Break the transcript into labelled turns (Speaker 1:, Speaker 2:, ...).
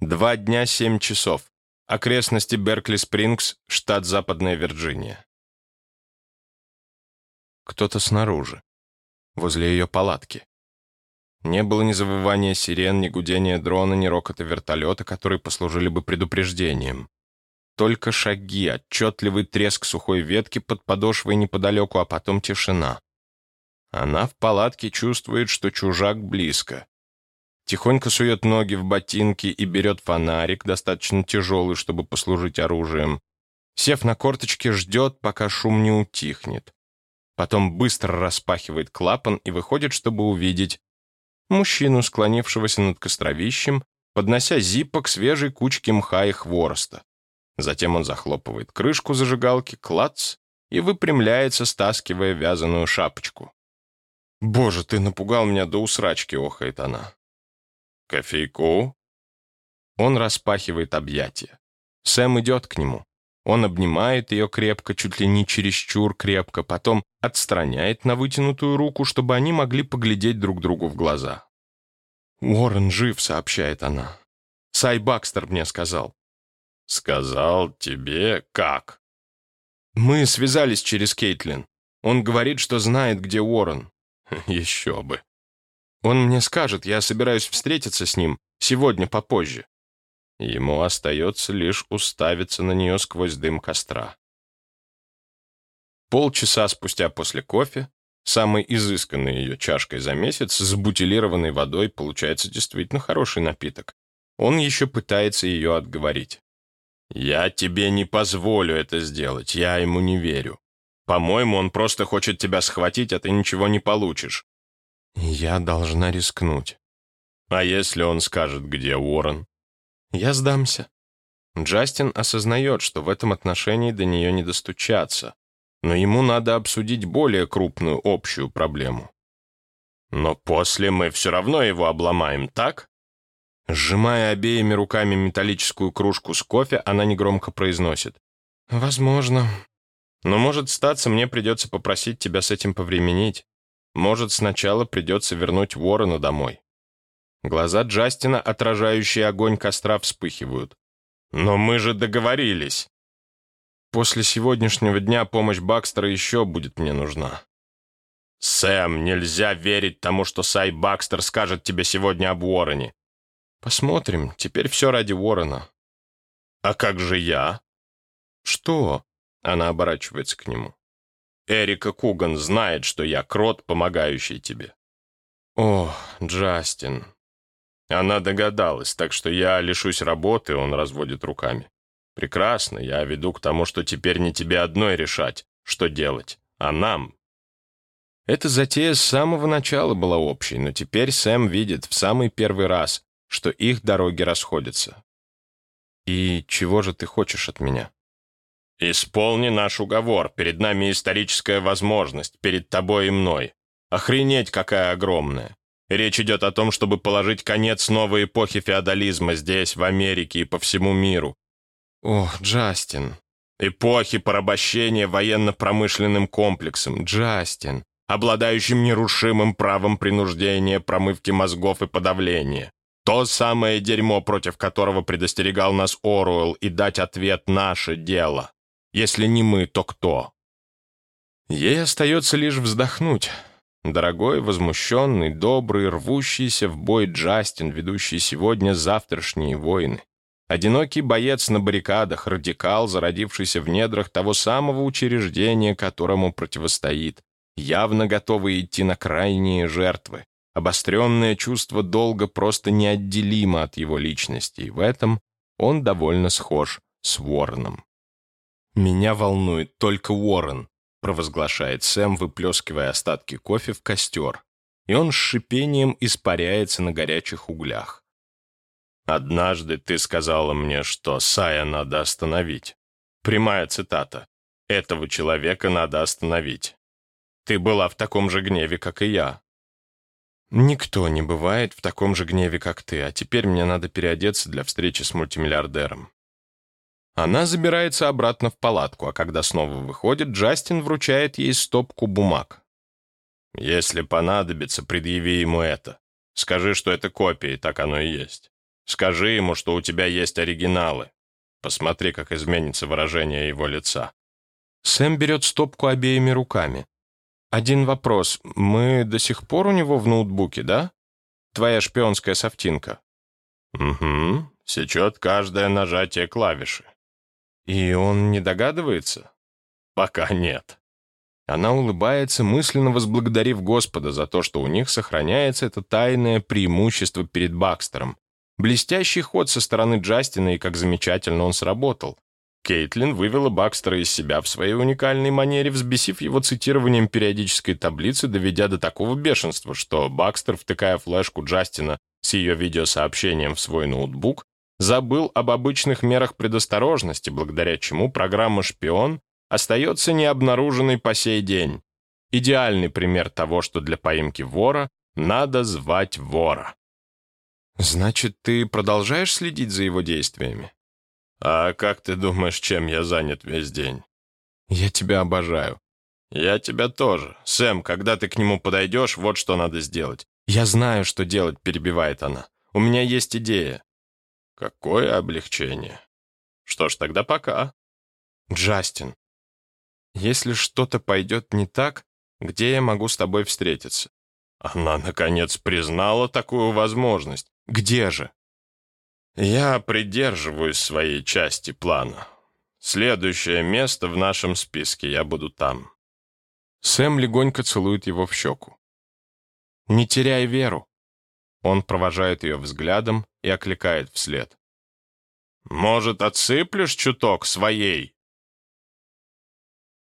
Speaker 1: Два дня семь часов. Окрестности Беркли-Спрингс, штат Западная Вирджиния. Кто-то снаружи, возле ее палатки. Не было ни завывания сирен, ни гудения дрона, ни рокота вертолета, которые послужили бы предупреждением. Только шаги, отчетливый треск сухой ветки под подошвой неподалеку, а потом тишина. Она в палатке чувствует, что чужак близко. Тихонько сует ноги в ботинки и берет фонарик, достаточно тяжелый, чтобы послужить оружием. Сев на корточке, ждет, пока шум не утихнет. Потом быстро распахивает клапан и выходит, чтобы увидеть мужчину, склонившегося над костровищем, поднося зиппо к свежей кучке мха и хвороста. Затем он захлопывает крышку зажигалки, клац, и выпрямляется, стаскивая вязаную шапочку. «Боже, ты напугал меня до усрачки», — охает она. «Кофейку?» Он распахивает объятия. Сэм идет к нему. Он обнимает ее крепко, чуть ли не чересчур крепко, потом отстраняет на вытянутую руку, чтобы они могли поглядеть друг другу в глаза. «Уоррен жив», — сообщает она. «Сай Бакстер мне сказал».
Speaker 2: «Сказал тебе как?»
Speaker 1: «Мы связались через Кейтлин. Он говорит, что знает, где Уоррен».
Speaker 2: «Еще бы».
Speaker 1: «Он мне скажет, я собираюсь встретиться с ним сегодня попозже».
Speaker 2: Ему остается лишь уставиться на нее сквозь дым костра.
Speaker 1: Полчаса спустя после кофе, самой изысканной ее чашкой за месяц, с бутилированной водой получается действительно хороший напиток. Он еще пытается ее отговорить.
Speaker 2: «Я тебе не позволю это сделать, я ему не верю. По-моему, он просто хочет тебя схватить, а ты ничего не получишь».
Speaker 1: «Я должна рискнуть».
Speaker 2: «А если он скажет, где Уоррен?»
Speaker 1: «Я сдамся». Джастин осознает, что в этом отношении до нее не достучаться, но ему надо обсудить более крупную общую проблему.
Speaker 2: «Но после мы все равно его обломаем, так?»
Speaker 1: Сжимая обеими руками металлическую кружку с кофе, она негромко произносит. «Возможно. Но может статься, мне придется попросить тебя с этим повременить. Может, сначала придется вернуть Ворона домой». Глаза Джастина, отражающие огонь костра, вспыхивают.
Speaker 2: «Но мы же договорились!»
Speaker 1: «После сегодняшнего дня помощь Бакстера еще будет мне нужна».
Speaker 2: «Сэм, нельзя верить тому, что Сай Бакстер скажет тебе сегодня об Уоррене.
Speaker 1: Посмотрим. Теперь все ради Уоррена.
Speaker 2: А как же я?
Speaker 1: Что? Она оборачивается к нему.
Speaker 2: Эрика Куган знает, что я крот, помогающий тебе.
Speaker 1: О, Джастин.
Speaker 2: Она догадалась, так что я лишусь работы, он разводит руками. Прекрасно, я веду к тому, что теперь не тебе одной решать, что делать, а нам.
Speaker 1: Эта затея с самого начала была общей, но теперь Сэм видит в самый первый раз, что их дороги расходятся. И чего же ты хочешь от меня?
Speaker 2: Исполни наш уговор. Перед нами историческая возможность, перед тобой и мной. Охренеть, какая огромная. Речь идет о том, чтобы положить конец новой эпохи феодализма здесь, в Америке и по всему миру.
Speaker 1: Ох, Джастин.
Speaker 2: Эпохи порабощения военно-промышленным комплексом. Джастин. Обладающим нерушимым правом принуждения, промывки мозгов и подавления. То самое дерьмо, против которого предостерегал нас Оруэлл, и дать ответ наше дело. Если не мы, то кто?
Speaker 1: Ей остается лишь вздохнуть. Дорогой, возмущенный, добрый, рвущийся в бой Джастин, ведущий сегодня завтрашние войны. Одинокий боец на баррикадах, радикал, зародившийся в недрах того самого учреждения, которому противостоит, явно готовый идти на крайние жертвы. Обостренное чувство долга просто неотделимо от его личности, и в этом он довольно схож с Уорреном. «Меня волнует только Уоррен», — провозглашает Сэм, выплескивая остатки кофе в костер, и он с шипением испаряется на горячих углях.
Speaker 2: «Однажды ты сказала мне, что Сая надо остановить. Прямая цитата. Этого человека надо остановить. Ты была в таком же гневе, как и я.
Speaker 1: «Никто не бывает в таком же гневе, как ты, а теперь мне надо переодеться для встречи с мультимиллиардером». Она забирается обратно в палатку, а когда снова выходит, Джастин вручает ей стопку бумаг.
Speaker 2: «Если понадобится, предъяви ему это. Скажи, что это копия, так оно и есть. Скажи ему, что у тебя есть оригиналы. Посмотри, как изменится выражение его лица».
Speaker 1: Сэм берет стопку обеими руками. «Один вопрос. Мы до сих пор у него в ноутбуке, да? Твоя шпионская софтинка».
Speaker 2: «Угу. Сечет каждое нажатие клавиши».
Speaker 1: «И он не догадывается?»
Speaker 2: «Пока нет».
Speaker 1: Она улыбается, мысленно возблагодарив Господа за то, что у них сохраняется это тайное преимущество перед Бакстером. Блестящий ход со стороны Джастина, и как замечательно он сработал. Кейтлин вывела Бакстера из себя в своей уникальной манере, взбесив его цитированием периодической таблицы, доведя до такого бешенства, что Бакстер, втыкая флешку Джастина с ее видеосообщением в свой ноутбук, забыл об обычных мерах предосторожности, благодаря чему программа «Шпион» остается необнаруженной по сей день. Идеальный пример того, что для поимки вора надо звать вора. «Значит, ты продолжаешь следить за его действиями?»
Speaker 2: «А как ты думаешь, чем я занят весь день?»
Speaker 1: «Я тебя обожаю».
Speaker 2: «Я тебя тоже. Сэм, когда ты к нему подойдешь, вот что надо сделать».
Speaker 1: «Я знаю, что делать», — перебивает она. «У меня есть идея».
Speaker 2: «Какое облегчение». «Что ж, тогда пока».
Speaker 1: «Джастин, если что-то пойдет не так, где я могу с тобой встретиться?»
Speaker 2: Она, наконец, признала такую возможность.
Speaker 1: Где же?
Speaker 2: Я придерживаюсь своей части плана. Следующее место в нашем списке, я буду там.
Speaker 1: Сэм легонько целует его в щеку. «Не теряй веру». Он провожает ее взглядом и окликает вслед.
Speaker 2: «Может, отсыплешь чуток своей?»